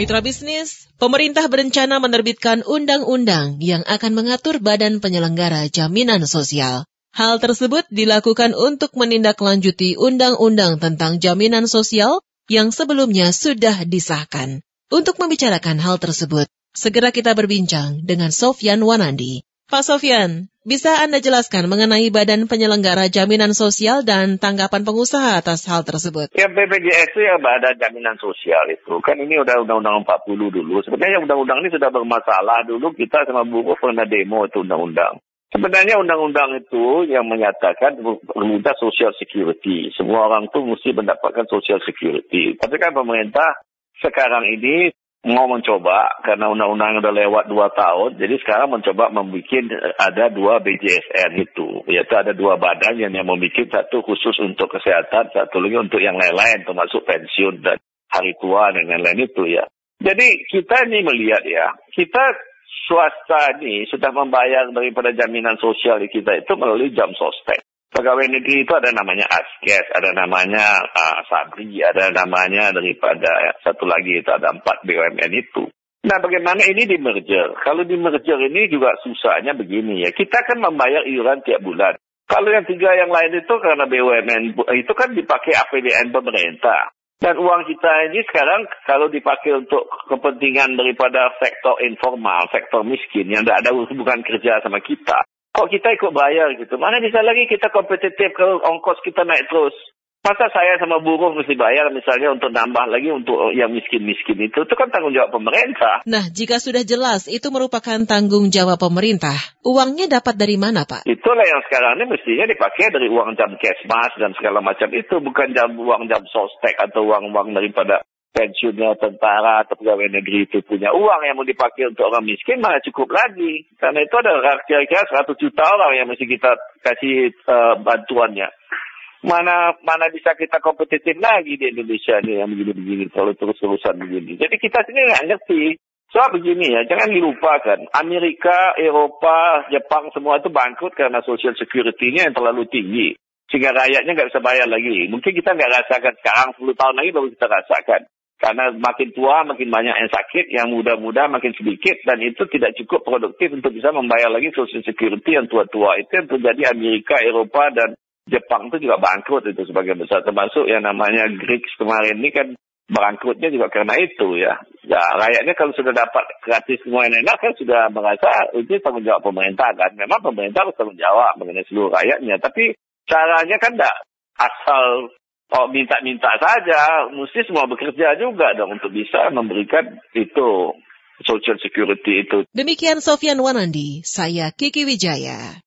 Mitra bisnis, pemerintah berencana menerbitkan undang-undang yang akan mengatur badan penyelenggara jaminan sosial. Hal tersebut dilakukan untuk menindaklanjuti undang-undang tentang jaminan sosial yang sebelumnya sudah disahkan. Untuk membicarakan hal tersebut, segera kita berbincang dengan Sofyan Wanandi. Pak Sofyan, bisa Anda jelaskan mengenai Badan Penyelenggara Jaminan Sosial dan tanggapan pengusaha atas hal tersebut? Ya BPJS itu ya Badan Jaminan Sosial itu. Kan ini udah Undang-Undang 40 dulu. Sebenarnya Undang-Undang ini sudah bermasalah. Dulu kita sama buku pernah demo itu Undang-Undang. Sebenarnya undang-undang itu yang menyatakan perminta social security. Semua orang tuh mesti mendapatkan social security. Tapi kan pemerintah sekarang ini mau mencoba karena undang-undang udah lewat dua tahun, jadi sekarang mencoba membuat ada dua BJSN itu, yaitu ada dua badan yang, yang membuat satu khusus untuk kesehatan, satu lagi untuk yang lain-lain, termasuk pensiun dan hari tua dan lain-lain itu ya. Jadi kita ini melihat ya, kita swasta ini sudah membayar daripada jaminan sosial kita itu melalui jam sostek pegawai negeri itu ada namanya Askes, ada namanya uh, Sabri, ada namanya daripada ya, satu lagi itu ada empat BUMN itu. Nah bagaimana ini di merger? Kalau di merger ini juga susahnya begini ya, kita kan membayar iuran tiap bulan. Kalau yang tiga yang lain itu karena BUMN itu kan dipakai APBN pemerintah. Dan uang kita ini sekarang kalau dipakai untuk kepentingan daripada sektor informal, sektor miskin yang tidak ada hubungan kerja sama kita, kok kita ikut bayar gitu. Mana bisa lagi kita kompetitif kalau ongkos kita naik terus. Masa saya sama buruh mesti bayar misalnya untuk nambah lagi untuk yang miskin-miskin itu. Itu kan tanggung jawab pemerintah. Nah, jika sudah jelas itu merupakan tanggung jawab pemerintah, uangnya dapat dari mana Pak? Itulah yang sekarang ini mestinya dipakai dari uang jam kesmas dan segala macam itu. Bukan jam uang jam sostek atau uang-uang daripada pensiunnya tentara atau pegawai negeri itu punya uang yang mau dipakai untuk orang miskin mana cukup lagi. Karena itu ada kira-kira 100 juta orang yang mesti kita kasih uh, bantuannya. Mana mana bisa kita kompetitif lagi di Indonesia ini yang begini-begini kalau terus-terusan begini. Jadi kita sendiri nggak ngerti. Soal begini ya, jangan dilupakan. Amerika, Eropa, Jepang semua itu bangkrut karena social security-nya yang terlalu tinggi. Sehingga rakyatnya nggak bisa bayar lagi. Mungkin kita nggak rasakan sekarang, 10 tahun lagi baru kita rasakan. Karena makin tua makin banyak yang sakit, yang muda-muda makin sedikit dan itu tidak cukup produktif untuk bisa membayar lagi social security yang tua-tua. Itu yang terjadi Amerika, Eropa dan Jepang itu juga bangkrut itu sebagai besar. Termasuk yang namanya Greeks kemarin ini kan bangkrutnya juga karena itu ya. Ya rakyatnya kalau sudah dapat gratis semua yang enak kan sudah merasa itu tanggung jawab pemerintah kan. Memang pemerintah harus tanggung jawab mengenai seluruh rakyatnya. Tapi caranya kan tidak asal oh minta-minta saja, mesti semua bekerja juga dong untuk bisa memberikan itu social security itu. Demikian Sofian Wanandi, saya Kiki Wijaya.